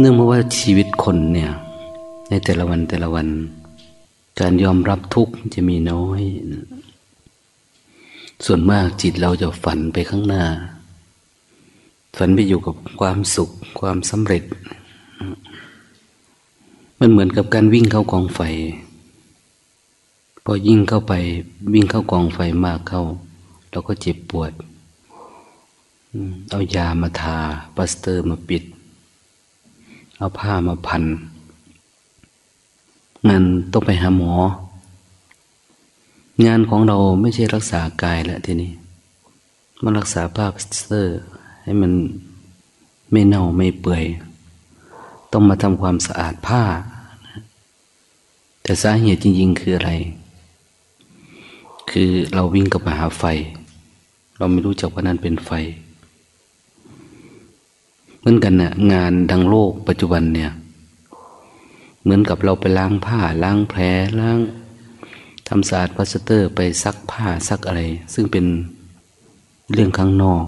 เนื่องมาว่าชีวิตคนเนี่ย ในแต่ละวันแต่ละวัน การยอมรับทุกข์จะมีน้อยส่วนมากจิตเราจะฝันไปข้างหน้า ฝันไปอยู่กับความสุข ความสำเร็จ มันเหมือนกับการวิ่งเข้ากองไฟ พอยิ่งเข้าไปวิ่งเข้ากองไฟมากเข้า เราก็เจ็บปวด เอายามาทาพลาสเตอร์มาปิด เอาผ้ามาพันงานต้องไปหาหมอ งานของเราไม่ใช่รักษากายแล้วทีนี้มารักษาผ้าพลาสเตอร์ ให้มันไม่เน่าไม่เปื่อย ต้องมาทำความสะอาดผ้า แต่สาเหตุจริง ๆ คืออะไร คือเราวิ่งกับมาหาไฟ เราไม่รู้จักว่านั้นเป็นไฟ เหมือนกันน่ะงานดังโลกปัจจุบันเนี่ย เหมือนกับเราไปล้างผ้าล้างแผลล้างทำสะอาดพลาสเตอร์ไปซักผ้าซักอะไร ซึ่งเป็นเรื่องข้างนอก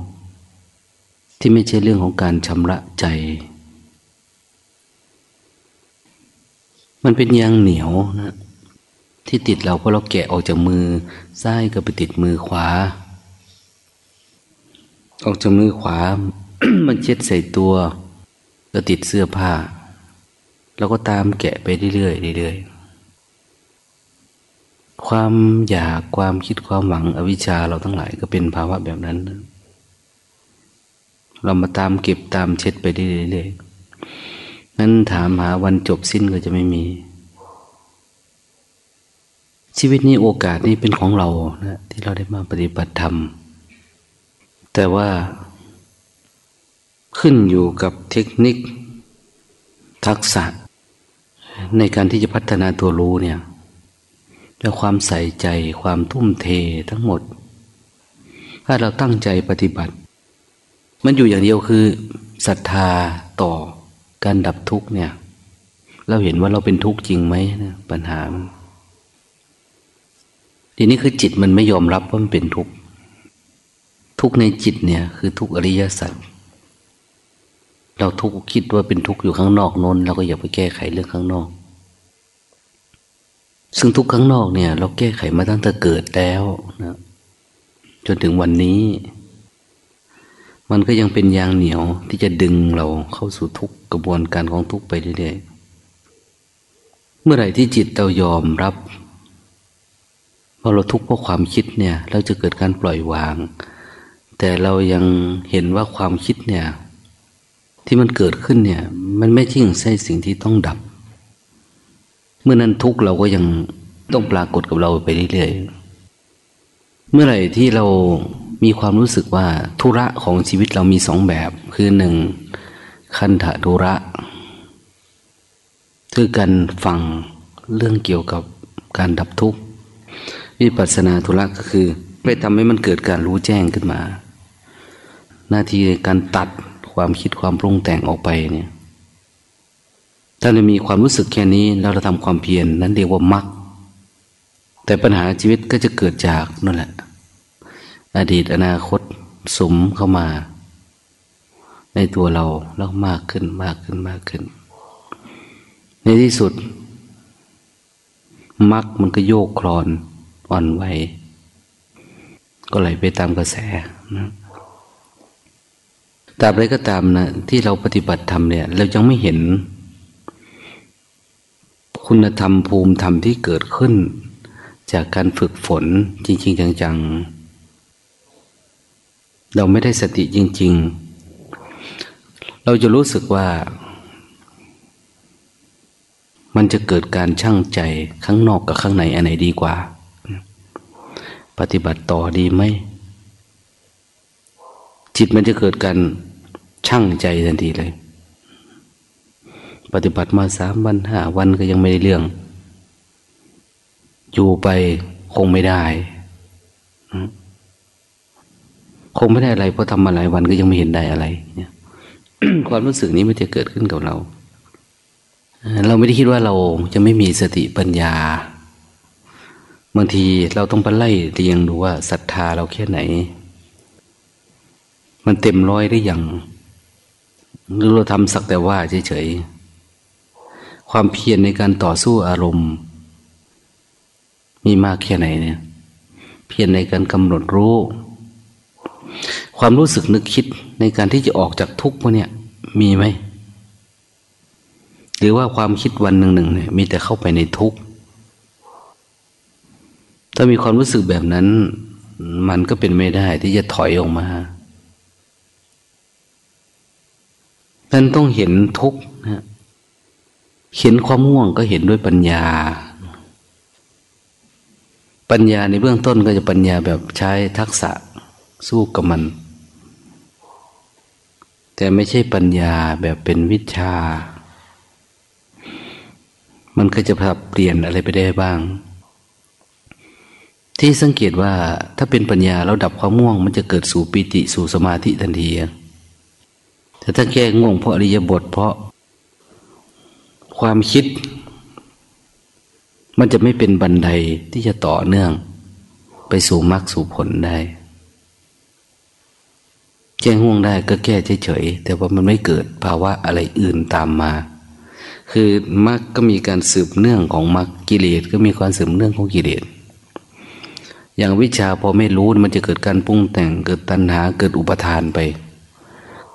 ที่ไม่ใช่เรื่องของการชำระใจ มันเป็นยางเหนียวนะที่ติดเราเพราะเราแกะออกจากมือซ้ายก็ไปติดมือขวา ออกจากมือขวา มันเช็ดใส่ตัวก็ติดเสื้อผ้า แล้วก็ตามแกะไปเรื่อยๆเรื่อยๆความอยากความคิดความหวังอวิชชาเราทั้งหลายก็เป็นภาวะแบบนั้น เรามาตามเก็บตามเช็ดไปเรื่อยๆนั้นถามหาวันจบสิ้นก็จะไม่มี ชีวิตนี้โอกาสนี้เป็นของเรานะที่เราได้มาปฏิบัติธรรมแต่ว่า ขึ้นอยู่กับเทคนิค ทักษะ ในการที่จะพัฒนาตัวรู้เนี่ยด้วยความใส่ใจความทุ่มเททั้งหมด ถ้าเราตั้งใจปฏิบัติ มันอยู่อย่างเดียวคือศรัทธาต่อการดับทุกข์เนี่ย เราเห็นว่าเราเป็นทุกข์จริงไหมนะปัญหาทีนี้คือจิตมันไม่ยอมรับว่ามันเป็นทุกข์ทุกข์ในจิตเนี่ย คือทุกข์อริยสัจ เราทุกข์คิดว่าเป็นทุกข์อยู่ข้างนอกนนเราก็อย่าไปแก้ไขเรื่องข้างนอก ซึ่งทุกข้างนอกเนี่ย เราแก้ไขมาตั้งแต่เกิดแล้วนะจนถึงวันนี้ มันก็ยังเป็นยางเหนียวที่จะดึงเราเข้าสู่ทุกกระบวนการของทุกไปเรื่อยๆเมื่อไหร่ที่จิตเรายอมรับพอเราทุกข์เพราะความคิดเนี่ย เราจะเกิดการปล่อยวาง แต่เรายังเห็นว่าความคิดเนี่ย ที่มันเกิดขึ้นเนี่ย มันไม่ทิ้งใช่สิ่งที่ต้องดับ เมื่อนั้นทุกเราก็ยังต้องปรากฏกับเราไปเรื่อยๆ เมื่อไหร่ที่เรามีความรู้สึกว่าธุระของชีวิตเรามีสองแบบ คือหนึ่งคันธธุระคือการฟังเรื่องเกี่ยวกับการดับทุกข์วิปัสสนาธุระก็คือ ไปทำให้มันเกิดการรู้แจ้งขึ้นมา หน้าที่การตัด ความคิดความปรุงแต่งออกไปเนี่ยถ้าเรามีความรู้สึกแค่นี้แล้วเราทำความเพียรนนั้นเรียกว่ามักแต่ปัญหาชีวิตก็จะเกิดจากนั่นแหละ อดีตอนาคตสมเข้ามา ในตัวเราแล้วมากขึ้นมากขึ้นมากขึ้น ในที่สุดมักมันก็โยกคลอนอ่อนไหวก็ไหลไปตามกระแสนะ ตราบใดก็ตามนะที่เราปฏิบัติธรรมเนี่ย เรายังไม่เห็น คุณธรรมภูมิธรรมที่เกิดขึ้น จากการฝึกฝนจริง ๆ จังๆ เราไม่ได้สติจริง ๆ เราจะรู้สึกว่า มันจะเกิดการช่างใจข้างนอกกับข้างในอันไหนดีกว่า ปฏิบัติต่อดีไหมจิตมันจะเกิดการ ช่างใจทันทีเลย ปฏิบัติมาสามวันห้าวันก็ยังไม่ได้เรื่อง อยู่ไปคงไม่ได้คงไม่ได้อะไรเพราะทำมาหลายวันก็ยังไม่เห็นได้อะไร เนี่ยความรู้สึกนี้มันจะเกิดขึ้นกับเรา เราไม่ได้คิดว่าเราจะไม่มีสติปัญญา บางทีเราต้องไปไล่เรียงดูว่าศรัทธาเราแค่ไหน มันเต็มร้อยหรือยัง หรือเราทำสักแต่ว่าเฉยๆ ความเพียรในการต่อสู้อารมณ์ มีมากแค่ไหนเนี่ย เพียรในการกำหนดรู้ ความรู้สึกนึกคิดในการที่จะออกจากทุกข์พวกนี้มีไหม หรือว่าความคิดวันหนึ่งหนึ่งเนี่ยมีแต่เข้าไปในทุกข์ ถ้ามีความรู้สึกแบบนั้น มันก็เป็นไม่ได้ที่จะถอยออกมา ท่านต้องเห็นทุกข์นะเห็นความม่วงก็เห็นด้วยปัญญา ปัญญาในเบื้องต้นก็จะปัญญาแบบใช้ทักษะสู้กับมัน แต่ไม่ใช่ปัญญาแบบเป็นวิชา มันก็จะปรับเปลี่ยนอะไรไปได้บ้าง ที่สังเกตว่าถ้าเป็นปัญญาเราดับความม่วง มันจะเกิดสู่ปิติสู่สมาธิทันที แต่ถ้าแก้ง่วงเพราะอริยบท เพราะความคิด มันจะไม่เป็นบันไดที่จะต่อเนื่อง ไปสู่มรรคสู่ผลได้ แก้ง่วงได้ก็แก้เฉยๆแต่ว่ามันไม่เกิดภาวะอะไรอื่นตามมา คือมรรคก็มีการสืบเนื่องของมรรคกิเลสก็มีความสืบเนื่องของกิเลสอย่างวิชาพอไม่รู้มันจะเกิดการปรุงแต่งเกิดตัณหาเกิดอุปทานไป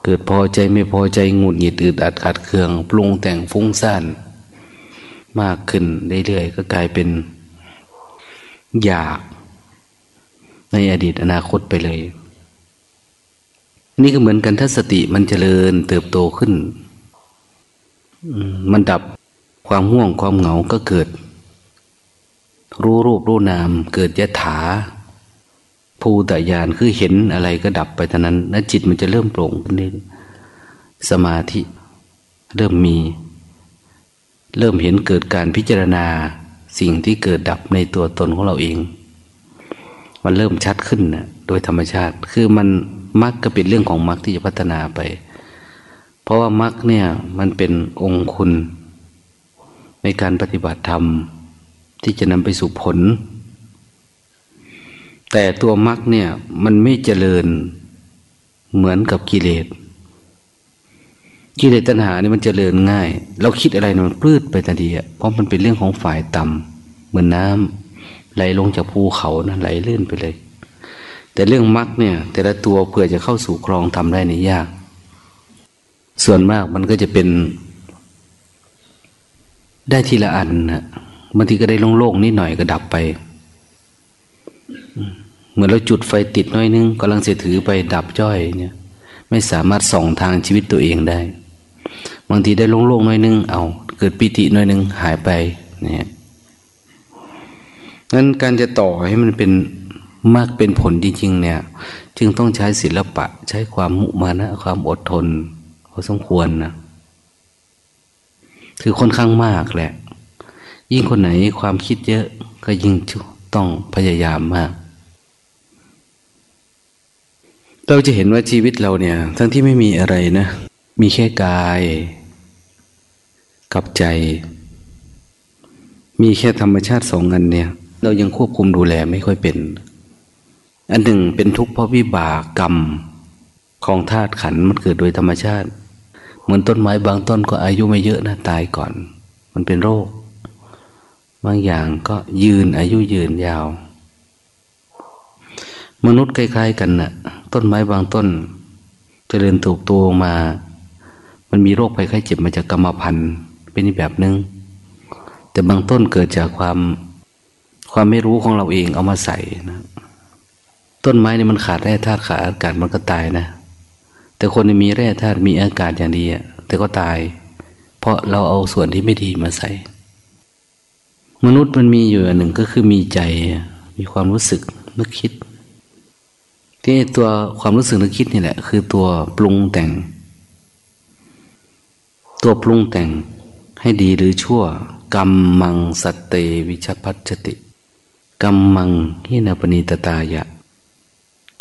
เกิดพอใจไม่พอใจงุดหงิดอึดอัดขัดเคือง ปรุงแต่งฟุ้งซ่านมากขึ้นเรื่อยๆก็กลายเป็น อยากในอดีตอนาคตไปเลย นี่ก็เหมือนกันถ้าสติมันเจริญเติบโตขึ้น มันดับความห่วงความเหงาก็เกิด รู้รูปรู้นามเกิดยะถา ภูตญาณคือเห็นอะไรก็ดับไปเท่านั้น แล้วจิตมันจะเริ่มโปร่งขึ้นเรื่อยสมาธิเริ่มมี เริ่มเห็นเกิดการพิจารณาสิ่งที่เกิดดับในตัวตนของเราเอง มันเริ่มชัดขึ้นนะโดยธรรมชาติ คือมันมักก็เป็นเรื่องของมักที่จะพัฒนาไป เพราะว่ามักเนี่ยมันเป็นองค์คุณ ในการปฏิบัติธรรม ที่จะนำไปสู่ผล แต่ตัวมรรคเนี่ย มันไม่เจริญเหมือนกับกิเลสกิเลสตัณหาเนี่ยมันเจริญง่าย เราคิดอะไรมันพืดไปทันทีเพราะมันเป็นเรื่องของฝ่ายต่ำเหมือนน้ำไหลลงจากภูเขานะไหลเลื่อนไปเลย แต่เรื่องมรรคเนี่ย แต่ละตัวเพื่อจะเข้าสู่ครองทำได้นี่ยาก ส่วนมากมันก็จะเป็นได้ทีละอันนะบางทีก็ได้โล่งๆนิดหน่อยก็ดับไป เหมือนเราจุดไฟติดน้อยนึงกำลังเสียถือไปดับจ้อยเนี่ย ไม่สามารถส่องทางชีวิตตัวเองได้ บางทีได้โล่งๆน้อยนึง เอา เกิดปิติน้อยนึงหายไปเนี่ยงั้นการจะต่อให้มันเป็นมากเป็นผลจริงๆเนี่ย จึงต้องใช้ศิลปะ ใช้ความมุมานะ ความอดทนพอสมควรนะคือค่อนข้างมากแหละ ยิ่งคนไหนความคิดเยอะก็ยิ่งต้องพยายามมาก เราจะเห็นว่าชีวิตเราเนี่ย ทั้งที่ไม่มีอะไรนะ มีแค่กาย กับใจ มีแค่ธรรมชาติสองอันเนี่ย เรายังควบคุมดูแลไม่ค่อยเป็น อันหนึ่งเป็นทุกข์เพราะวิบากกรรม ของธาตุขันมันเกิดโดยธรรมชาติ เหมือนต้นไม้บางต้นก็อายุไม่เยอะนะตายก่อน มันเป็นโรค บางอย่างก็ยืนอายุยืนยาว มนุษย์คล้ายๆกันนะ่ะ ต้นไม้บางต้นจเจริญถูกตัวมา มันมีโรคภัยไข้เจ็บมาจากกรรมพันธุ์เป็นอีกแบบหนึง่งแต่บางต้นเกิดจากความความไม่รู้ของเราเองเอามาใส่นะต้นไม้นี่มันขาดแร่ธาตุขาดอากาศมันก็ตายนะ แต่คนมีแร่ธาตุมีอากาศอย่างดีอะแต่ก็ตาย เพราะเราเอาส่วนที่ไม่ดีมาใส่ มนุษย์มันมีอยู่อันหนึ่งก็คือมีใจ มีความรู้สึกนึกคิด ที่ตัวความรู้สึกนึกคิดนี่แหละ คือตัวปรุงแต่ง ตัวปรุงแต่งให้ดีหรือชั่วกรรมมังสตเตวิชพัชติกรรมมังหินาปณีตตายะ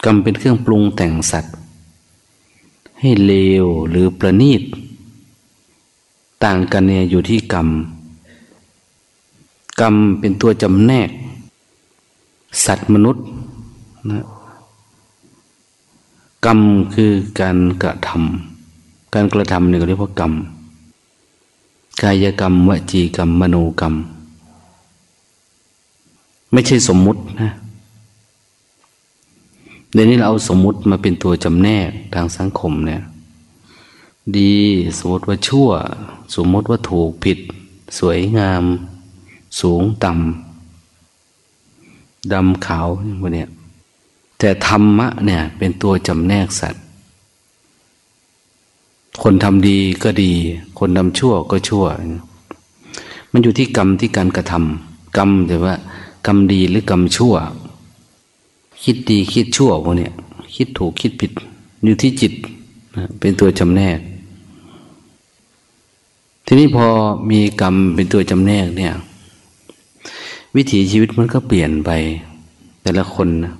กรรมเป็นเครื่องปรุงแต่งสัตว์ ให้เลวหรือประณีต ต่างกันเนี่ยอยู่ที่กรรม กรรมเป็นตัวจำแนก สัตว์มนุษย์นะ กรรมคือการกระทการกระทำนี่เรียกว่ากรรม กายกรรม วจีกรรม มโนกรรม ไม่ใช่สมมุตินะเดี๋ยวนี้เราเอาสมมุติมาเป็นตัวจำแนกทางสังคมเนี่ย ดีสมมติว่าชั่ว สมมติว่าถูกผิด สวยงาม สูงต่ำดำขาวพวกเนี้ย แต่ธรรมะเนี่ยเป็นตัวจำแนกสัตว์ คนทำดีก็ดี คนทำชั่วก็ชั่ว มันอยู่ที่กรรมที่การกระทำกรรมแต่ว่ากรรมดีหรือกรรมชั่ว คิดดีคิดชั่วพวกเนี้ยคิดถูกคิดผิด อยู่ที่จิต เป็นตัวจำแนก ทีนี้พอมีกรรมเป็นตัวจำแนกเนี่ย วิถีชีวิตมันก็เปลี่ยนไป แต่ละคนนะ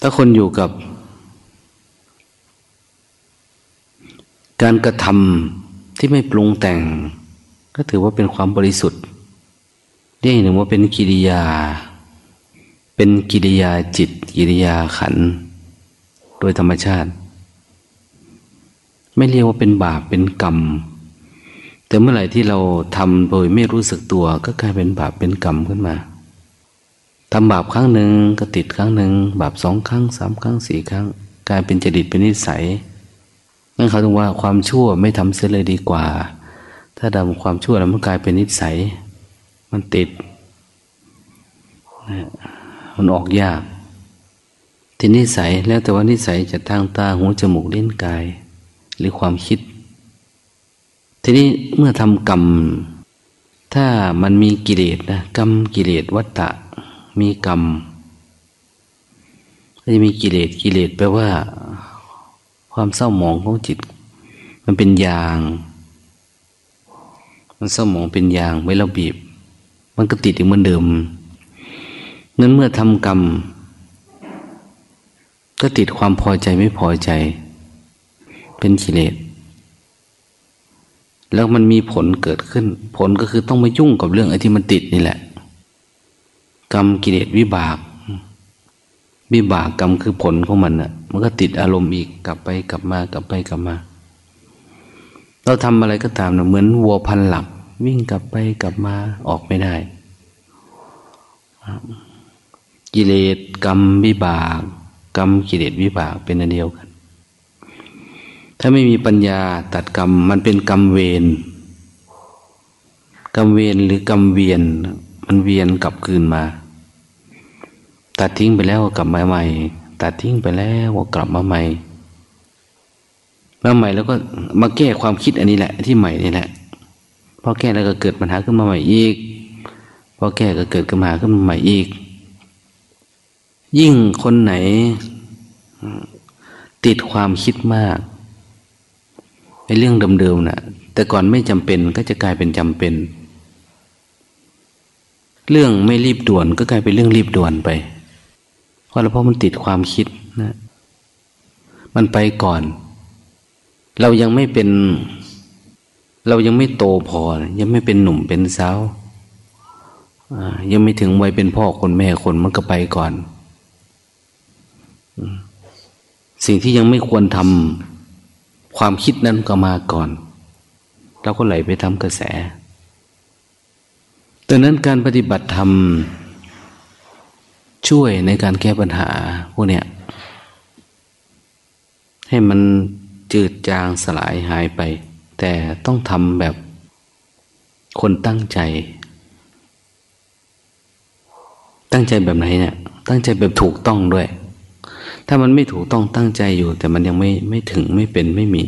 ถ้าคนอยู่กับ การกระทำที่ไม่ปรุงแต่ง ก็ถือว่าเป็นความบริสุทธิ์เรียกหนึ่งว่าเป็นกิริยา เป็นกิริยาจิต กิริยาขัน โดยธรรมชาติ ไม่เรียกว่าเป็นบาปเป็นกรรม แต่เมื่อไหร่ที่เราทำโดยไม่รู้สึกตัว ก็กลายเป็นบาปเป็นกรรมขึ้นมา ทำบาปครั้งหนึ่งก็ติดครั้งหนึ่งบาปสองครั้งสามครั้งสี่ครั้งกลายเป็นจดิตเป็นนิสัยนั่นเขาถึงว่าความชั่วไม่ทำเสียเลยดีกว่า ถ้าทำความชั่วแล้วมันกลายเป็นนิสัย มันติด มันออกยากทีนิสัยแล้วแต่ว่านิสัยจะทางตาหูจมูกเลิ้นกาย หรือความคิด ทีนี้เมื่อทำกรรม ถ้ามันมีกิเลสนะกรรมกิเลสวัตตะ มีกรรมก็จะมีกิเลสกิเลสแปลว่า ความเศร้าหมองของจิต มันเป็นยาง มันเศร้าหมองเป็นยางไม่เราบีบ มันก็ติดอยู่เหมือนเดิมนั้นเมื่อทำกรรม ก็ติดความพอใจไม่พอใจ เป็นกิเลสแล้วมันมีผลเกิดขึ้น ผลก็คือต้องมายุ่งกับเรื่องไอ้ที่มันติดนี่แหละ กรรมกิเลสวิบาก วิบากกรรมคือผลของมันอะ มันก็ติดอารมณ์อีกกลับไปกลับมากลับไปกลับมา เราทำอะไรก็ตามนะเหมือนวัวพันหลักวิ่งกลับไปกลับมาออกไม่ได้ กิเลสกรรมวิบาก กรรมกิเลสวิบากเป็นอันเดียวกัน ถ้าไม่มีปัญญาตัดกรรมมันเป็นกรรมเวรกรรมเวรหรือกรรมเวียน มันเวียนกลับคืนมา ตัดทิ้งไปแล้วกลับมาใหม่ ตัดทิ้งไปแล้วกลับมาใหม่มาใหม่แล้วก็มาแก้ความคิดอันนี้แหละ ที่ใหม่นี่แหละพอแก้แล้วก็เกิดปัญหาขึ้นมาใหม่อีกพอแก้ก็เกิดปัญหาขึ้นมาใหม่อีก ยิ่งคนไหน ติดความคิดมากในเรื่องเดิมๆนะ่ะ แต่ก่อนไม่จำเป็นก็จะกลายเป็นจำเป็น เรื่องไม่รีบด่วนก็กลายเป็นเรื่องรีบด่วนไป เพราะเพราะมันติดความคิดนะ มันไปก่อน เรายังไม่เป็น เรายังไม่โตพอ ยังไม่เป็นหนุ่มเป็นสาวยังไม่ถึงวัยเป็นพ่อคนแม่คนมันก็ไปก่อน สิ่งที่ยังไม่ควรทำความคิดนั้นก็มาก่อน เราก็ไหลไปทำกระแส ดังนั้นการปฏิบัติธรรม ช่วยในการแก้ปัญหาพวกเนี้ยให้มันจืดจางสลายหายไป แต่ต้องทำแบบคนตั้งใจ ตั้งใจแบบไหนเนี่ย ตั้งใจแบบถูกต้องด้วย ถ้ามันไม่ถูกต้องตั้งใจอยู่ แต่มันยังไม่ไม่ถึงไม่เป็นไม่มี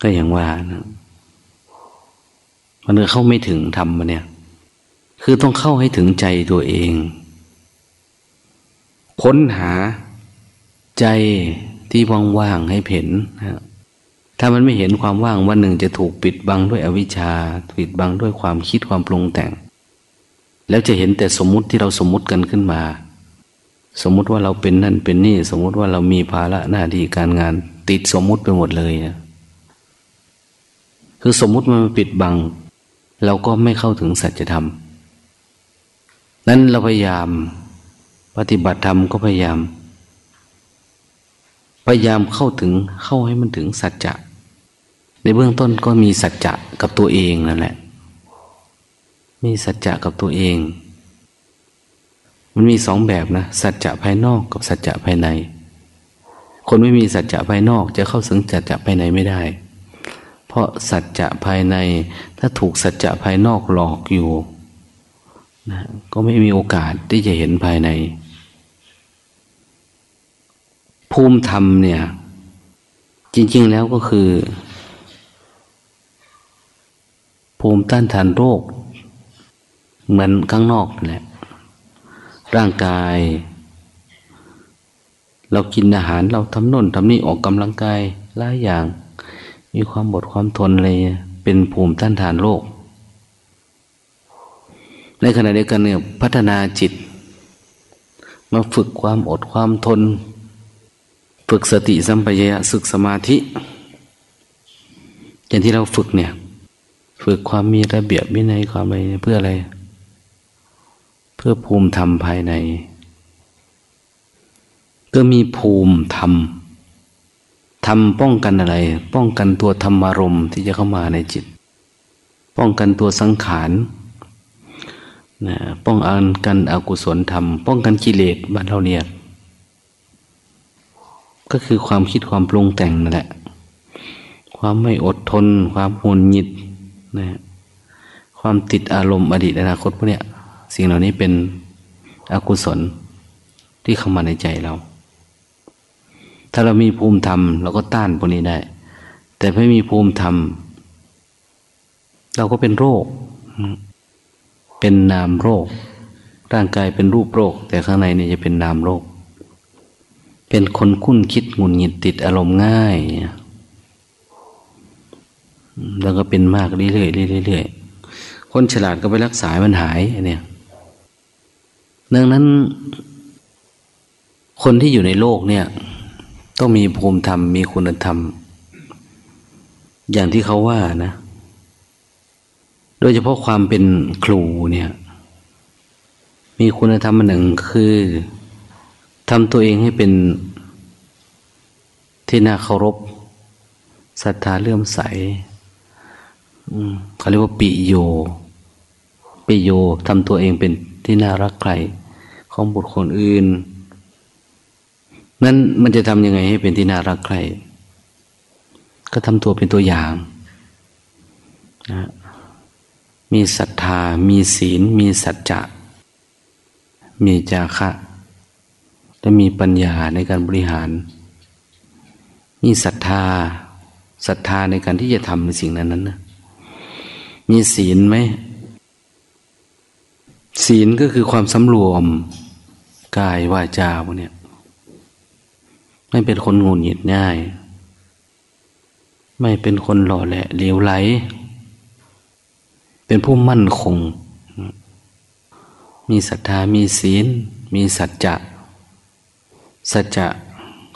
ก็อย่างว่านะมันเข้าไม่ถึงทำมาเนี่ย คือต้องเข้าให้ถึงใจตัวเอง ค้นหาใจที่ว่างๆให้เห็นนะถ้ามันไม่เห็นความว่างวันหนึ่งจะถูกปิดบังด้วยอวิชชาปิดบังด้วยความคิดความปรุงแต่ง แล้วจะเห็นแต่สมมุติที่เราสมมุติกันขึ้นมา สมมุติว่าเราเป็นนั่นเป็นนี่ สมมุติว่าเรามีภาระหน้าที่การงาน ติดสมมุติไปหมดเลยนะคือสมมุติมันปิดบัง เราก็ไม่เข้าถึงสัจธรรม นั้นเราพยายาม ปฏิบัติธรรมก็พยายาม พยายามเข้าถึงเข้าให้มันถึงสัจจะ ในเบื้องต้นก็มีสัจจะกับตัวเองนั่นแหละ มีสัจจะกับตัวเอง มันมีสองแบบนะ สัจจะภายนอกกับสัจจะภายใน คนไม่มีสัจจะภายนอกจะเข้าถึงสัจจะภายในไม่ได้ เพราะสัจจะภายใน ถ้าถูกสัจจะภายนอกหลอกอยู่ นะก็ไม่มีโอกาสที่จะเห็นภายใน ภูมิธรรมเนี่ย จริง ๆ แล้วก็คือ ภูมิต้านทานโรค เหมือนข้างนอกนั่แหละร่างกาย เรากินอาหารเราทำน่นทำนี่ออกกำลังกายหลายอย่าง มีความบดความทนอะไรเป็นภูมิต้านทานโรค ในขณะเดียวกันเนี่ยพัฒนาจิต มาฝึกความอดความทน ฝึกสติสัมปชัญญะศึกสมาธิ อย่างที่เราฝึกเนี่ย ฝึกความมีระเบียบวินัยความอะไรเพื่ออะไร เพื่อภูมิธรรมภายใน ก็มีภูมิธรรมทำป้องกันอะไร ป้องกันตัวธรรมารมณ์ที่จะเข้ามาในจิต ป้องกันตัวสังขาร นะป้องกันอกุศลธรรม ป้องกันกิเลสบ้านเราเนี่ยก็คือความคิดความปรุงแต่งนั่นแหละ ความไม่อดทน ความหุนหงิดนะความติดอารมณ์อดีตอนาคตพวกเนี้ยสิ่งเหล่านี้เป็นอกุศลที่เข้ามาในใจเรา ถ้าเรามีภูมิธรรมเราก็ต้านพวกนี้ได้ แต่ไม่มีภูมิธรรม เราก็เป็นโรค เป็นนามโรค ร่างกายเป็นรูปโรค แต่ข้างในเนี่ยจะเป็นนามโรค เป็นคนคุ้นคิดหงุนหงิดติดอารมณ์ง่าย แล้วก็เป็นมากเรื่อยๆเรื่อยๆคนฉลาดก็ไปรักษามันหายเนี่ยดังนั้น คนที่อยู่ในโลกเนี่ย ต้องมีภูมิธรรมมีคุณธรรม อย่างที่เขาว่านะ โดยเฉพาะความเป็นครูเนี่ย มีคุณธรรมหนึ่งคือทำตัวเองให้เป็นที่น่าเคารพศรัทธาเลื่อมใสเขาเรียกว่าปิโย ปิโยทำตัวเองเป็นที่น่ารักใครของบุตรคนอื่น นั้นมันจะทำยังไงให้เป็นที่น่ารักใคร ก็ทำตัวเป็นตัวอย่างนะ มีศรัทธา มีศีล มีสัจจะ มีจาคะ และมีปัญญาในการบริหาร มีศรัทธาศรัทธาในการที่จะทำในสิ่งนั้นนั้นนะมีศีลไหม ศีลก็คือความสำรวมกายวาจาพวกนี้ไม่เป็นคนงุนหงิดง่าย ไม่เป็นคนหล่อแหละเลวไหล เป็นผู้มั่นคง มีศรัทธามีศีล มีสัจจะสัจจะ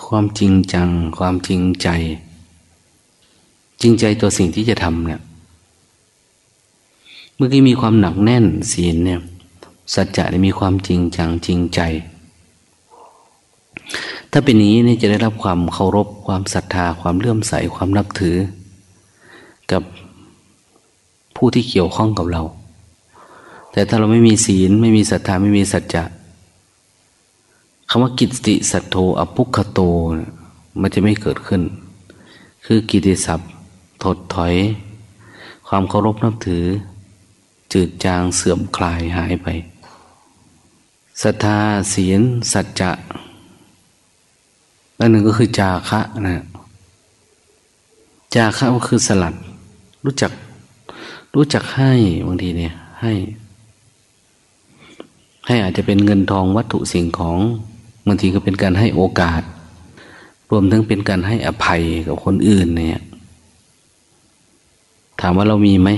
ความจริงจัง ความจริงใจ จริงใจตัวสิ่งที่จะทำเนี่ยเมื่อกี้มีความหนักแน่นศีลเนี่ยสัจจะมีความจริงจังจริงใจ ถ้าเป็นนี้นี่จะได้รับความเคารพความศรัทธาความเลื่อมใสความนับถือ กับ ผู้ที่เกี่ยวข้องกับเรา แต่ถ้าเราไม่มีศีล ไม่มีศรัทธาไม่มีสัจจะคำว่ากิตติสัตโธอภุคโต มันจะไม่เกิดขึ้น คือกิติศัพท์ถดถอย ความเคารพนับถือ จืดจางเสื่อมคลายหายไปศรัทธาศีลสัจจะอันหนึ่งก็คือจาคะนะจาคะก็คือสลัด รู้จัก รู้จักให้บางทีเนี่ย ให้ ให้อาจจะเป็นเงินทองวัตถุสิ่งของบางทีก็เป็นการให้โอกาส รวมทั้งเป็นการให้อภัยกับคนอื่นเนี่ย ถามว่าเรามีไหม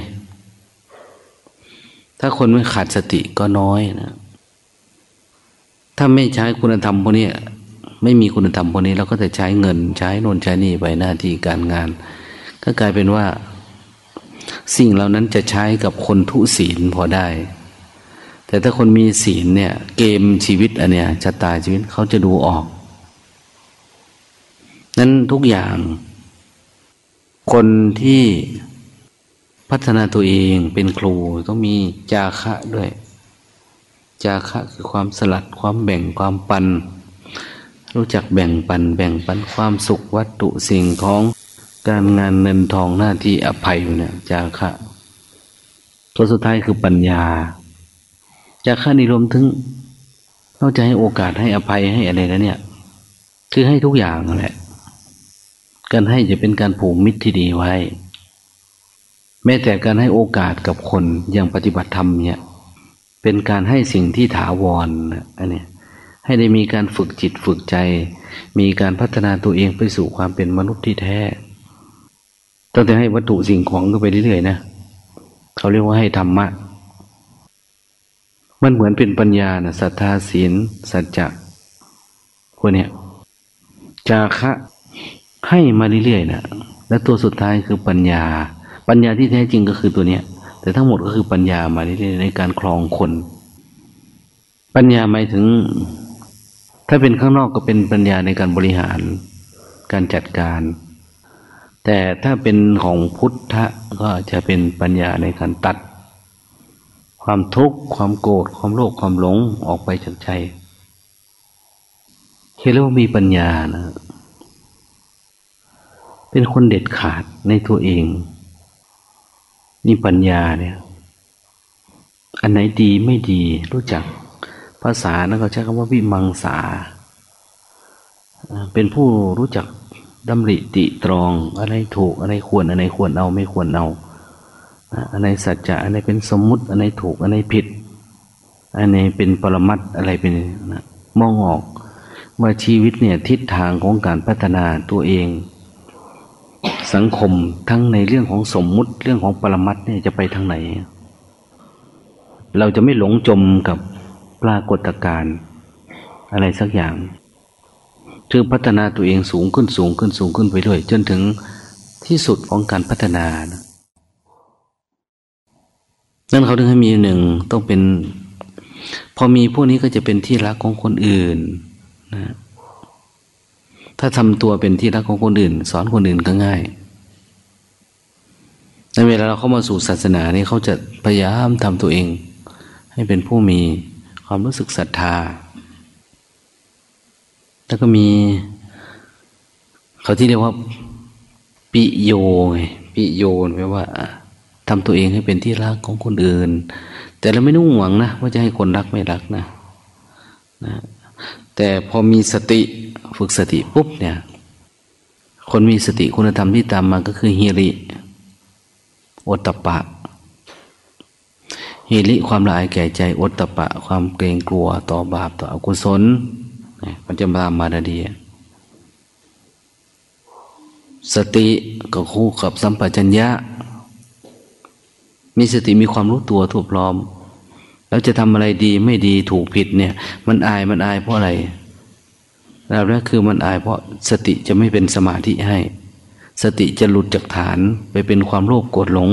ถ้าคนไม่ขาดสติก็น้อยนะ ถ้าไม่ใช้คุณธรรมพวกนี้ไม่มีคุณธรรมพวกนี้เราก็จะใช้เงินใช้นนใช้นี่ไปหน้าที่การงาน ก็กลายเป็นว่า สิ่งเหล่านั้นจะใช้กับคนทุศีลพอได้ แต่ถ้าคนมีศีลเนี่ย เกมชีวิตอันเนี้ยชะตาชีวิตเขาจะดูออก นั้นทุกอย่าง คนที่พัฒนาตัวเองเป็นครูต้องมีจาคะด้วย จาคะคือความสลัดความแบ่งความปัน รู้จักแบ่งปัน แบ่งปันความสุขวัตถุสิ่งของ การงานเงินทองหน้าที่อภัยอยู่เนี่ยจาคะตัวสุดท้ายคือปัญญา จาคะนี่รวมถึงนอกจากให้โอกาสให้อภัยให้อะไรแล้วเนี่ย คือให้ทุกอย่างแหละ การให้จะเป็นการผูกมิตรที่ดีไว้ แม้แต่การให้โอกาสกับคนอย่างปฏิบัติธรรมเนี่ย เป็นการให้สิ่งที่ถาวรอันนี้ให้ได้มีการฝึกจิตฝึกใจ มีการพัฒนาตัวเองไปสู่ความเป็นมนุษย์ที่แท้ ต้องแต่ให้วัตถุสิ่งของก็ไปเรื่อยๆนะเขาเรียกว่าให้ธรรมะ มันเหมือนเป็นปัญญานะศรัทธาศีลสัจจะพวกเนี้ยจาคะให้มาเรื่อยๆนะและตัวสุดท้ายคือปัญญา ปัญญาที่แท้จริงก็คือตัวเนี้ย แต่ทั้งหมดก็คือปัญญามาเรื่อยๆในการครองคน ปัญญาหมายถึง ถ้าเป็นข้างนอกก็เป็นปัญญาในการบริหาร การจัดการ แต่ถ้าเป็นของพุทธะก็จะเป็นปัญญาในการตัด ความทุกข์ความโกรธความโลภความหลงออกไปจากใจเรียกว่ามีปัญญานะเป็นคนเด็ดขาดในตัวเอง นี่ปัญญาเนี่ย อันไหนดีไม่ดีรู้จัก ภาษานะเขาใช้คำว่าวิมังสา เป็นผู้รู้จัก ดำริติตรอง อะไรถูกอะไรควรอะไรควรเอาไม่ควรเอาอันไหนสัจจะอันไหนเป็นสมมุติอันไหนถูกอันไหนผิดอันไหนเป็นปรมัตอะไรเป็นนะมองออกว่าชีวิตเนี่ยทิศทางของการพัฒนาตัวเอง สังคมทั้งในเรื่องของสมมุติเรื่องของปรมัตเนี่ยจะไปทางไหน เราจะไม่หลงจมกับปรากฏการณ์อะไรสักอย่าง คือพัฒนาตัวเองสูงขึ้นสูงขึ้นสูงขึ้นไปเรื่อยจนถึงที่สุดของการพัฒนานะนั่นเขาถึงให้มีหนึ่งต้องเป็น พอมีพวกนี้ก็จะเป็นที่รักของคนอื่นนะถ้าทำตัวเป็นที่รักของคนอื่น สอนคนอื่นก็ง่ายในเวลาเราเข้ามาสู่ศาสนานี่เขาจะพยายามทำตัวเอง ให้เป็นผู้มีความรู้สึกศรัทธา แล้วก็มี เขาที่เรียกว่า ปิโยไงปิโยแปลว่าทำตัวเองให้เป็นที่รักของคนอื่น แต่เราไม่นุ่งหวังนะว่าจะให้คนรักไม่รักนะนะแต่พอมีสติฝึกสติปุ๊บเนี่ย คนมีสติคุณธรรมที่ตามมาก็คือฮิริโอตตปะฮิริความละอายแก่ใจโอตตปะ ความเกรงกลัวต่อบาปต่ออกุศล มันจะตามมาดี สติก็คู่กับสัมปชัญญะ มีสติมีความรู้ตัวถูกพร้อม แล้วจะทำอะไรดีไม่ดีถูกผิดเนี่ย มันอายมันอายเพราะอะไรแล้วนั่นคือมันอายเพราะสติจะไม่เป็นสมาธิให้ สติจะหลุดจากฐานไปเป็นความโลภโกรธหลง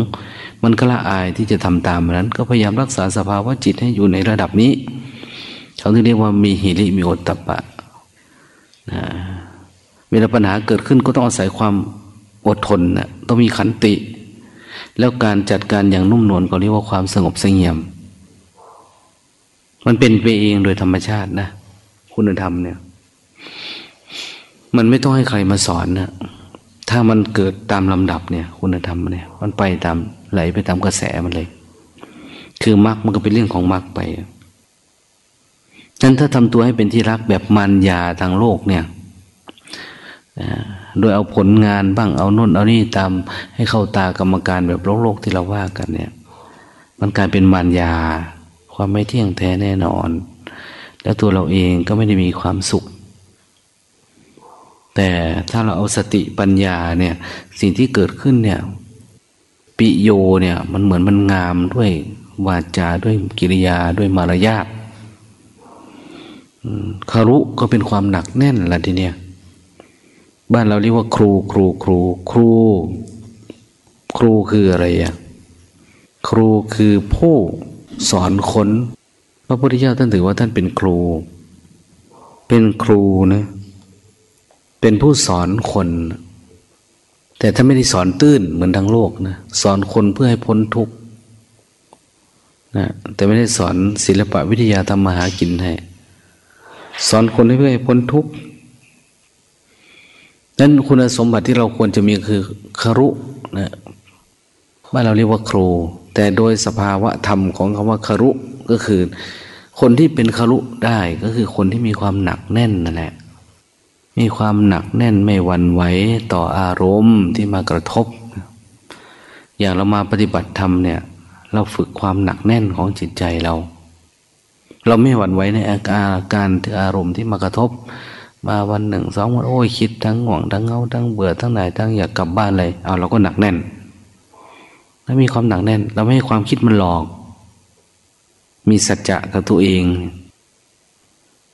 มันก็ละอายที่จะทำตามนั้น ก็พยายามรักษาสภาวะจิตให้อยู่ในระดับนี้ เขาเรียกว่ามีหิริมีโอตตปะนะเวลาปัญหาเกิดขึ้นก็ต้องอาศัยความอดทนนะต้องมีขันติ แล้วการจัดการอย่างนุ่มนวลก็เรียกว่าความสงบเสงี่ยม มันเป็นไปเองโดยธรรมชาตินะ คุณธรรมเนี่ย มันไม่ต้องให้ใครมาสอนนะถ้ามันเกิดตามลำดับเนี่ย คุณธรรมเนี่ย มันไปตามไหลไปตามกระแสมันเลย คือมรรคมันก็เป็นเรื่องของมรรคไป ฉะนั้นถ้าทำตัวให้เป็นที่รักแบบมันยาทางโลกเนี่ยโดยเอาผลงานบ้างเอาน่นเอานี่ตามให้เข้าตากรรมการแบบโลกโลกที่เราว่ากันเนี่ย มันกลายเป็นมารยา ความไม่เที่ยงแท้แน่นอน แล้วตัวเราเองก็ไม่ได้มีความสุข แต่ถ้าเราเอาสติปัญญาเนี่ย สิ่งที่เกิดขึ้นเนี่ย ปิโยเนี่ย มันเหมือนมันงามด้วยวาจาด้วยกิริยาด้วยมารยาท คารุก็เป็นความหนักแน่นละทีเนี้ยบ้านเราเรียกว่าครูครูครู ครู ครูคืออะไรอะครูคือผู้สอนคนพระพุทธเจ้าท่านถือว่าท่านเป็นครู เป็นครูนะเป็นผู้สอนคน แต่ถ้านไม่ได้สอนตื้นเหมือนทั้งโลกนะสอนคนเพื่อให้พ้นทุกข์นะแต่ไม่ได้สอนศิลปะวิทยาทำมาหากินให้ สอนคนให้เพื่อให้พ้นทุกข์นั้นคุณสมบัติที่เราควรจะมีคือคารุนะบ้านเราเรียกว่าครู แต่โดยสภาวะธรรมของคำว่าคารุก็คือ คนที่เป็นคารุได้ก็คือคนที่มีความหนักแน่นนั่นแหละมีความหนักแน่นไม่หวั่นไหวต่ออารมณ์ที่มากระทบ อย่างเรามาปฏิบัติธรรมเนี่ย เราฝึกความหนักแน่นของจิตใจเรา เราไม่หวั่นไหวในอาการอารมณ์ที่มากระทบ มาวันหนึ่งสองวันโอ้ยคิดทั้งห่วงทั้งเงาทั้งเบื่อทั้งไหนทั้งอยากกลับบ้านเลยเอาเราก็หนักแน่นแล้วมีความหนักแน่น เราไม่ให้ความคิดมันหลอก มีสัจจะกับตัวเอง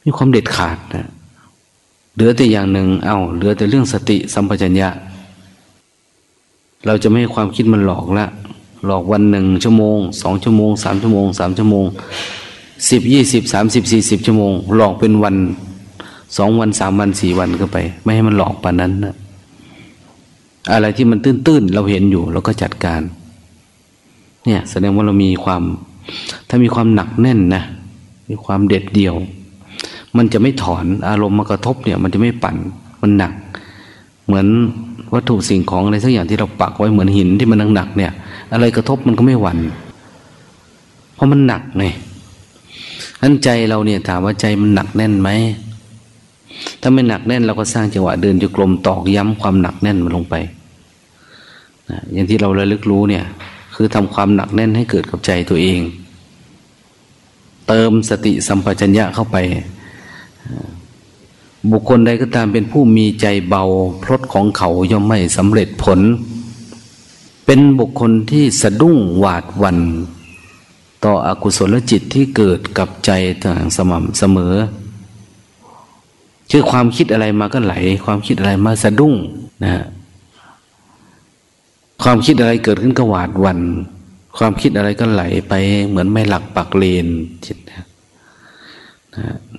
มีความเด็ดขาดนะเหลือแต่อย่างหนึ่งเอาเหลือแต่เรื่องสติสัมปชัญญะ เราจะไม่ให้ความคิดมันหลอกละหลอกวันหนึ่งชั่วโมงสองชั่วโมงสามชั่วโมงสามชั่วโมง สิบยี่สิบสามสิบสี่สิบชั่วโมง หลอกเป็นวันสองวันสามวันสี่วันก็ไป ไม่ให้มันหลอกปานนั้นนะอะไรที่มันตื้นๆเราเห็นอยู่เราก็จัดการ เนี่ย แสดงว่าเรามีความ ถ้ามีความหนักแน่นนะมีความเด็ดเดี่ยว มันจะไม่ถอนอารมณ์มากระทบเนี่ย มันจะไม่ปั่นมันหนัก เหมือนวัตถุสิ่งของอะไรสักอย่างที่เราปักไว้เหมือนหินที่มันหนักๆเนี่ย อะไรกระทบมันก็ไม่หวัน่นเพราะมันหนักไง นั้นใจเราเนี่ยถามว่าใจมันหนักแน่นไหม ถ้าไม่หนักแน่นเราก็สร้างจังหวะเดินจุกลมตอกย้ำความหนักแน่นมันลงไปนะอย่างที่เราระลึกรู้เนี่ย คือทำความหนักแน่นให้เกิดกับใจตัวเอง เติมสติสัมปชัญญะเข้าไป บุคคลใดก็ตามเป็นผู้มีใจเบาพลดของเขาย่อมไม่สำเร็จผล เป็นบุคคลที่สะดุ้งหวาดวัน ต่ออกุศลจิตที่เกิดกับใจต่างสม่ำเสมอ คือความคิดอะไรมาก็ไหล ความคิดอะไรมาสะดุ้งนะความคิดอะไรเกิดขึ้นก็หวาดวัน ความคิดอะไรก็ไหลไปเหมือนไม่หลักปักเลนจิตนะ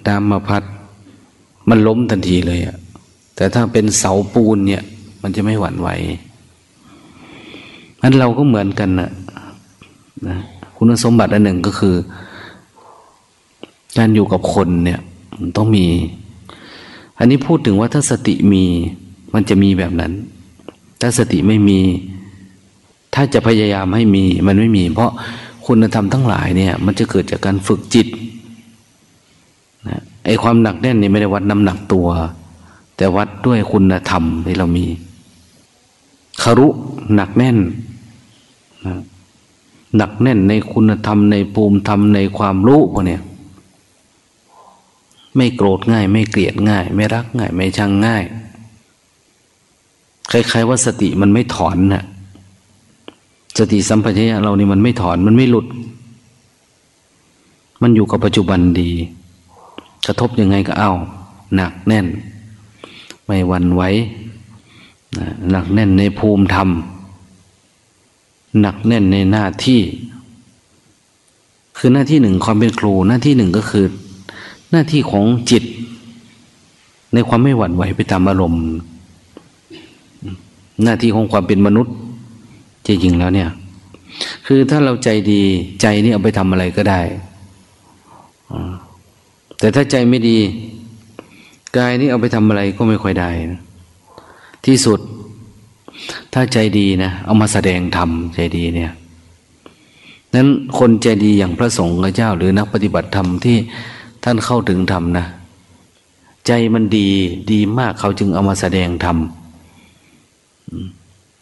ดามมาพัดมันล้มทันทีเลยอะแต่ถ้าเป็นเสาปูนเนี่ย มันจะไม่หวั่นไหวนั้นเราก็เหมือนกันนะนะ คุณสมบัติอันหนึ่งก็คือ การอยู่กับคนเนี่ย มันต้องมี อันนี้พูดถึงว่าถ้าสติมี มันจะมีแบบนั้น ถ้าสติไม่มี ถ้าจะพยายามให้มี มันไม่มี เพราะคุณธรรมทั้งหลายเนี่ย มันจะเกิดจากการฝึกจิตนะไอความหนักแน่นนี่ไม่ได้วัดน้ำหนักตัว แต่วัดด้วยคุณธรรมที่เรามีคารุหนักแน่นนะ หนักแน่นในคุณธรรมในภูมิธรรมในความรู้พวกเนี้ยไม่โกรธง่าย ไม่เกลียดง่าย ไม่รักง่าย ไม่ชังง่ายคล้ายๆว่าสติมันไม่ถอนนะ่ะสติสัมปชัญญะเรานี่มันไม่ถอนมันไม่หลุด มันอยู่กับปัจจุบันดี กระทบยังไงก็เอา หนักแน่น ไม่วันไหวหนักแน่นในภูมิธรรม หนักแน่นในหน้าที่ คือหน้าที่หนึ่งความเป็นครูหน้าที่หนึ่งก็คือ หน้าที่ของจิต ในความไม่หวั่นไหวไปตามอารมณ์ หน้าที่ของความเป็นมนุษย์จริงๆแล้วเนี่ย คือถ้าเราใจดีใจนี่เอาไปทำอะไรก็ได้แต่ถ้าใจไม่ดี กายนี่เอาไปทำอะไรก็ไม่ค่อยได้นะที่สุด ถ้าใจดีนะเอามาแสดงธรรมใจดีเนี่ยนั้นคนใจดีอย่างพระสงฆ์เจ้า หรือนักปฏิบัติธรรมที่ท่านเข้าถึงธรรมนะ ใจมันดีดีมากเขาจึงเอามาแสดงธรรม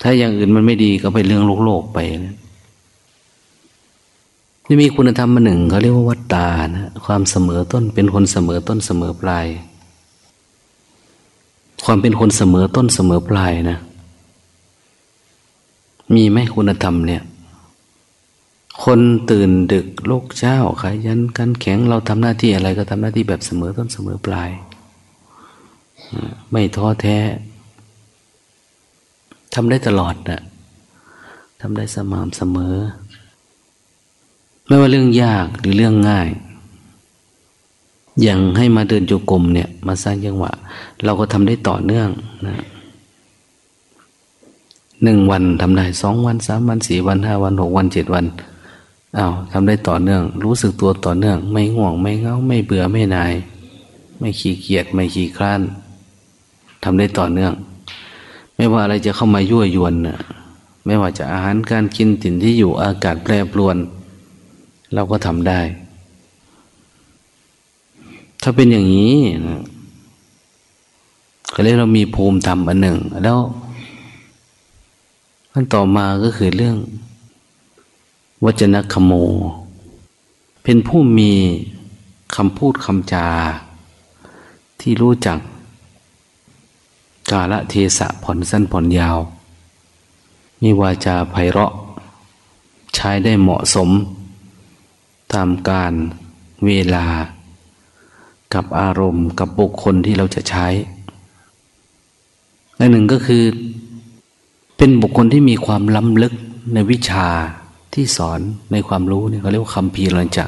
ถ้าอย่างอื่นมันไม่ดีก็เป็นเรื่องโลกโลกไปนะนี่มีคุณธรรมมาหนึ่งเขาเรียกว่าวัตตานะความเสมอต้นเป็นคนเสมอต้นเสมอปลาย ความเป็นคนเสมอต้นเสมอปลายนะ มีไหมคุณธรรมเนี่ย คนตื่นดึกลูกเช้าขยันกันแข็งเราทำหน้าที่อะไรก็ทำหน้าที่แบบเสมอต้นเสมอปลาย ไม่ท้อแท้ทำได้ตลอดนะทำได้สม่ำเสมอ ไม่ว่าเรื่องยากหรือเรื่องง่าย อย่างให้มาเดินโยกรมเนี่ย มาสร้างจังหวะ เราก็ทำได้ต่อเนื่องนะ หนึ่งวันทำได้สองวันสามวันสี่วันห้าวันหกวันเจ็ดวันอา้าวทำได้ต่อเนื่อง รู้สึกตัวต่อเนื่อง ไม่ง่วงไม่เงาไม่เบื่อไม่นาย ไม่ขี้เกียจไม่ขี้คร้านทำได้ต่อเนื่อง ไม่ว่าอะไรจะเข้ามายั่วยวนนะไม่ว่าจะอาหารการกินถิ่นที่อยู่อากาศแปรปรวน เราก็ทำได้ ถ้าเป็นอย่างนี้นะก็เลยเรามีภูมิธรรมอันหนึ่ง แล้ว ขั้นต่อมาก็คือเรื่อง วจนะคโม เป็นผู้มีคำพูดคำจา ที่รู้จัก กาละเทศะผ่อนสั้นผ่อนยาว มีวาจาไพเราะ ใช้ได้เหมาะสม ตามการเวลา กับอารมณ์กับบุคคลที่เราจะใช้และหนึ่งก็คือ เป็นบุคคลที่มีความล้ำลึกในวิชาที่สอนในความรู้เนี่ยเขาเรียกว่าคำพีรัญจะ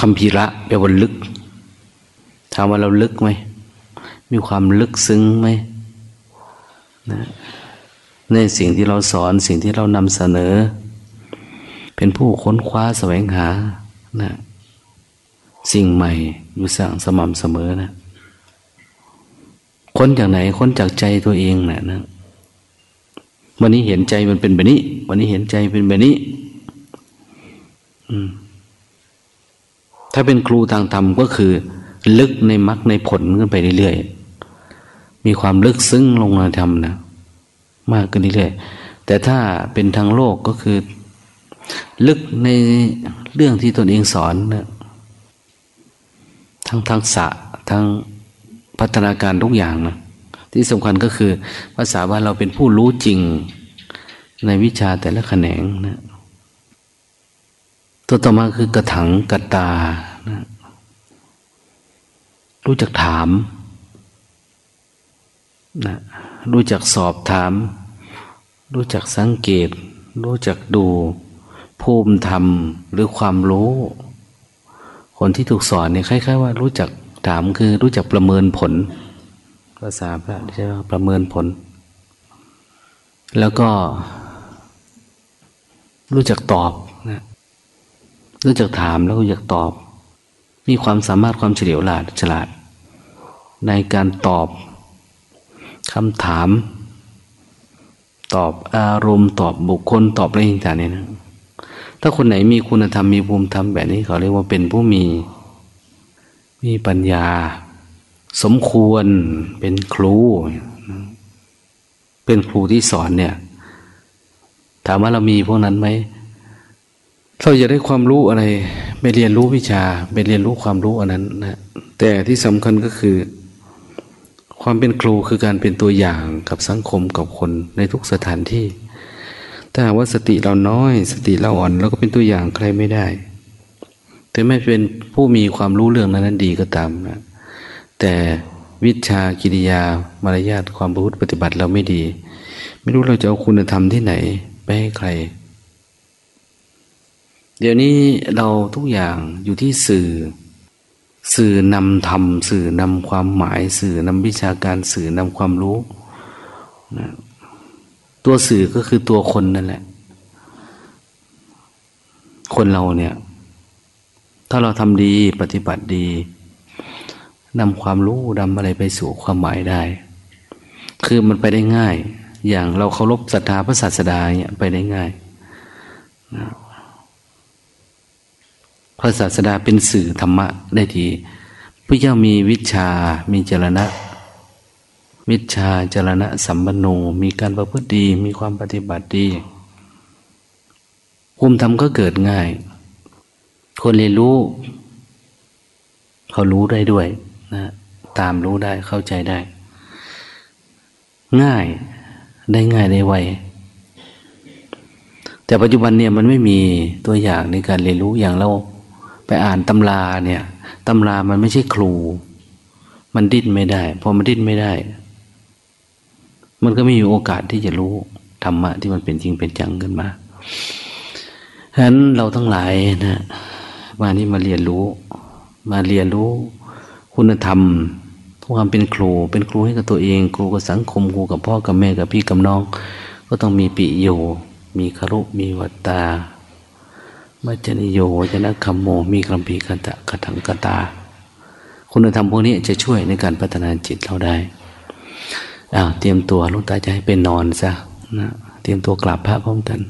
คำพีระแปลว่าลึกถามว่าเราลึกไหมมีความลึกซึ้งไหมนะในสิ่งที่เราสอนสิ่งที่เรานำเสนอ เป็นผู้ค้นคว้าแสวงหานะสิ่งใหม่อยู่สั่งสม่ำเสมอนะ ค้นจากไหนค้นจากใจตัวเองนะนะ วันนี้เห็นใจมันเป็นแบบนี้ วันนี้เห็นใจเป็นแบบนี้ อืม ถ้าเป็นครูทางธรรมก็คือ ลึกในมรรคในผลขึ้นไปเรื่อยๆมีความลึกซึ้งลงในธรรมนะมากขึ้นเรื่อยๆแต่ถ้าเป็นทางโลกก็คือ ลึกในเรื่องที่ตนเองสอนนะทั้งทักษะทั้ง พัฒนาการทุกอย่างนะที่สำคัญก็คือภาษาว่าเราเป็นผู้รู้จริงในวิชาแต่ละแขนงนะตัวต่อมาคือกระถังกระตานะรู้จักถามนะรู้จักสอบถาม รู้จักสังเกต รู้จักดูภูมิธรรมหรือความรู้ คนที่ถูกสอนเนี่ยคล้ายๆว่ารู้จัก ถามคือรู้จักประเมินผล ภาษาพระใช่ไหมประเมินผล แล้วก็รู้จักตอบนะรู้จักถามแล้วก็อยากตอบ มีความสามารถความเฉลียวฉลาดฉลาด ในการตอบคำถาม ตอบอารมณ์ ตอบบุคคล ตอบอะไรต่างๆเนี่ยนะถ้าคนไหนมีคุณธรรมมีภูมิธรรมแบบนี้เขาเรียกว่าเป็นผู้มี มีปัญญา สมควรเป็นครู เป็นครูที่สอนเนี่ย ถามว่าเรามีพวกนั้นไหมเราจะได้ความรู้อะไรไปเรียนรู้วิชาไปเรียนรู้ความรู้อันนั้นนะแต่ที่สำคัญก็คือ ความเป็นครูคือการเป็นตัวอย่างกับสังคมกับคนในทุกสถานที่ ถ้าว่าสติเราน้อย สติเราอ่อนเราก็เป็นตัวอย่างใครไม่ได้ ถึงแม้เป็นผู้มีความรู้เรื่องนั้นนั้นดีก็ตามนะแต่วิชากิริยามารยาทความประพฤติปฏิบัติเราไม่ดี ไม่รู้เราจะเอาคุณธรรมที่ไหน ไปให้ใคร เดี๋ยวนี้เราทุกอย่างอยู่ที่สื่อ สื่อนำธรรม สื่อนำความหมาย สื่อนำวิชาการสื่อนำความรู้นะตัวสื่อก็คือตัวคนนั่นแหละ คนเราเนี่ย ถ้าเราทำดีปฏิบัติดีนำความรู้นำอะไรไปสู่ความหมายได้ คือมันไปได้ง่าย อย่างเราเคารพศรัทธาพระศาสดาเนี่ยไปได้ง่ายพระศาสดาเป็นสื่อธรรมะได้ทีพระเจ้ามีวิชา มีจรณะ วิชาจรณะสัมปันโน มีการประพฤติดี มีความปฏิบัติดีภูมิธรรมก็เกิดง่าย คนเรียนรู้ เขารู้ได้ด้วยนะตามรู้ได้เข้าใจได้ ง่ายได้ง่ายได้ไวแต่ปัจจุบันเนี่ยมันไม่มีตัวอย่างในการเรียนรู้อย่างเราไปอ่านตำราเนี่ยตำรามันไม่ใช่ครู มันดิ้นไม่ได้ พอมันดิ้นไม่ได้ มันก็ไม่มีโอกาสที่จะรู้ธรรมะที่มันเป็นจริงเป็นจังขึ้นมาฉะนั้นเราทั้งหลายนะ มานี่มาเรียนรู้ มาเรียนรู้ คุณธรรมความเป็นครู เป็นครูให้กับตัวเอง ครูกับสังคมครูกับพ่อกับแม่กับพี่กับน้อง ก็ต้องมีปิโย มีคารุมีวัตตามัจนิโยจนะคัมโม มีคำพีคัตะกถังกตา คุณธรรมพวกนี้จะช่วยในการพัฒนาจิตเราได้อ้าวเตรียมตัวลูกตาจะให้เป็นนอนซะนะเตรียมตัวกลับพระพร้อมกัน